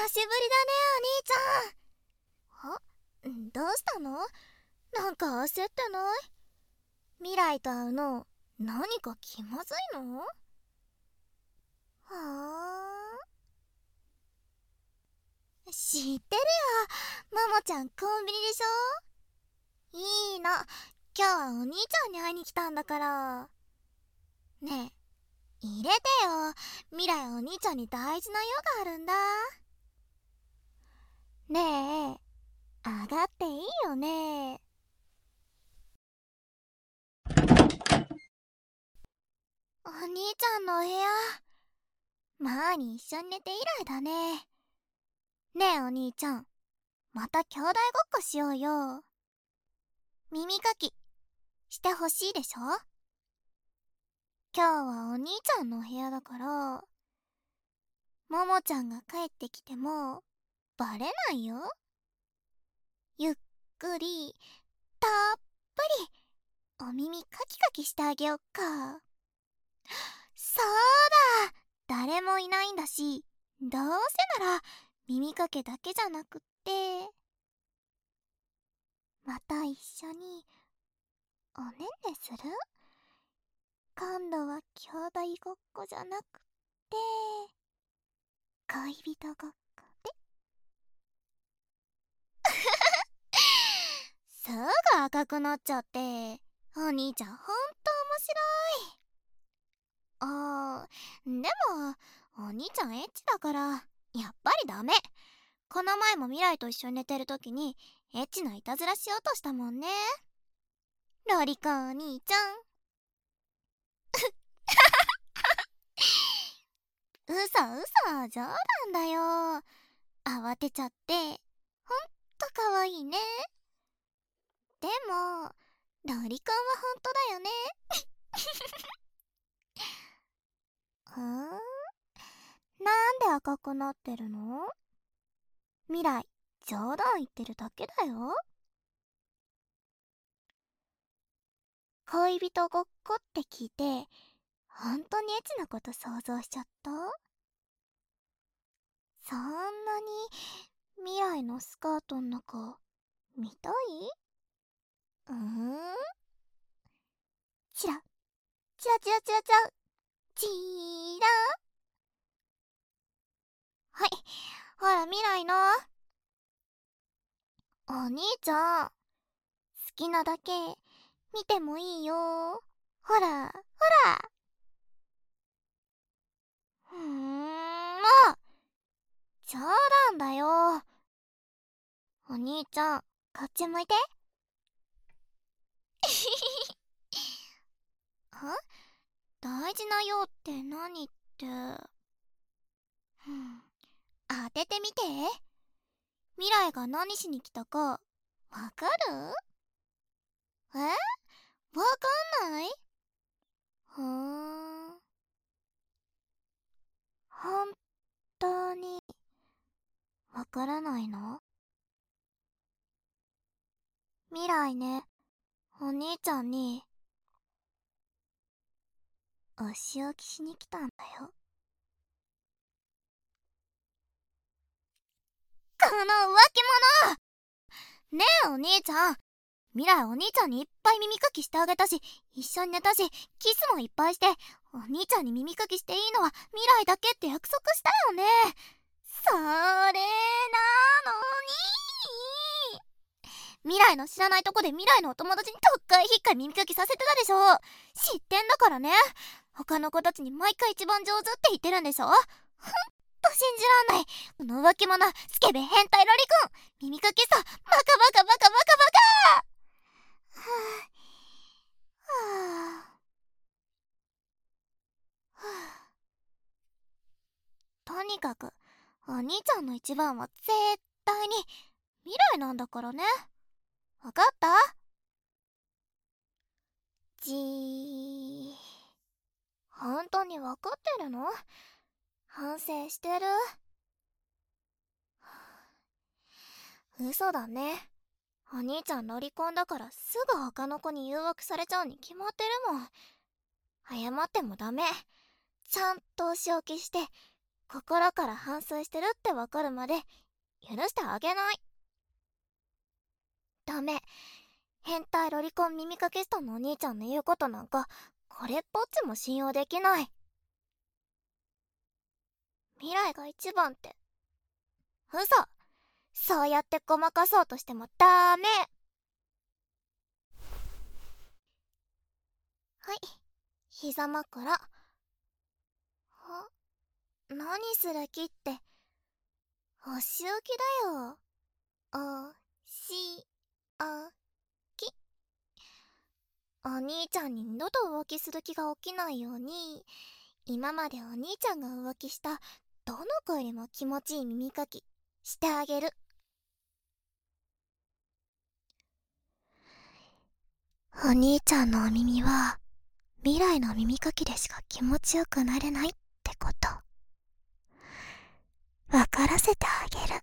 久しぶりだねお兄ちゃん。あどうしたの？なんか焦ってない？未来と会うの何か気まずいの？はあ知ってるよ。ももちゃんコンビニでしょ？いいの。今日はお兄ちゃんに会いに来たんだから。ねえ入れてよ。未来お兄ちゃんに大事な用があるんだ。ねえ。上がっていいよね。お兄ちゃんの部屋。前に一緒に寝て以来だね。ねえお兄ちゃん。また兄弟ごっこしようよ。耳かき。してほしいでしょ？今日はお兄ちゃんのお部屋だから。ももちゃんが帰ってきてもバレないよ。ゆっくりたっぷりお耳カキカキしてあげよっか。そうだ。誰もいないんだしどうせなら耳かけだけじゃなくって。また一緒におねんねする？今度は兄弟ごっこじゃなくって。恋人ごっこですぐ赤くなっちゃってお兄ちゃんほんと面白い。あーでもお兄ちゃんエッチだからやっぱりダメ。この前も未来と一緒に寝てる時にエッチないたずらしようとしたもんね。ロリコンお兄ちゃん。うそうそ冗談だよ。慌てちゃってほんとかわいいね。でもロリコンはほんとだよね。ふん。なんで赤くなってるの？未来冗談言ってるだけだよ。恋人ごっこって聞いて本当にエッチなこと想像しちゃった？そんなに未来のスカートの中見たい？うん？チラ。チラチラチラチラ。チーラ。はい。ほら未来の。お兄ちゃん。好きなだけ。見てもいいよ。ほら。ほら。ふん。もう冗談だよ。お兄ちゃんこっち向いてあ大事なようって何って？ふん当ててみて。未来が何しに来たかわかる？え？わかんない？ふーん。本当にわからないの？未来ねお兄ちゃんにお仕置きしに来たんだよ。この浮気者！ねえお兄ちゃん。未来お兄ちゃんにいっぱい耳かきしてあげたし一緒に寝たしキスもいっぱいしてお兄ちゃんに耳かきしていいのは未来だけって約束したよね。それなのに。未来の知らないとこで未来のお友達にとっかいひっかい耳かきさせてたでしょ。知ってんだからね。他の子たちに毎回一番上手って言ってるんでしょ？ほん。と信じらんない。この浮気者スケベ変態ロリコン耳かきさバカバカバカバカバカ。はあはあはあとにかくお兄ちゃんの一番は絶対に未来なんだからね。わかった？じー。本当にわかってるの？反省してる？嘘だね。お兄ちゃんロリコンだからすぐ他の子に誘惑されちゃうに決まってるもん。謝ってもダメ。ちゃんとお仕置きして心から反省してるってわかるまで許してあげない。ダメ。変態ロリコン耳かけしたのお兄ちゃんの言うことなんかこれっぽっちも信用できない。未来が一番って。嘘。そうやってごまかそうとしてもダメ。はい。膝枕。は何する気って。お仕置きだよ。おしあお兄ちゃんに二度と浮気する気が起きないように今までお兄ちゃんが浮気したどの子よりも気持ちいい耳かきしてあげる。お兄ちゃんのお耳は未来の耳かきでしか気持ちよくなれないってこと。分からせてあげる。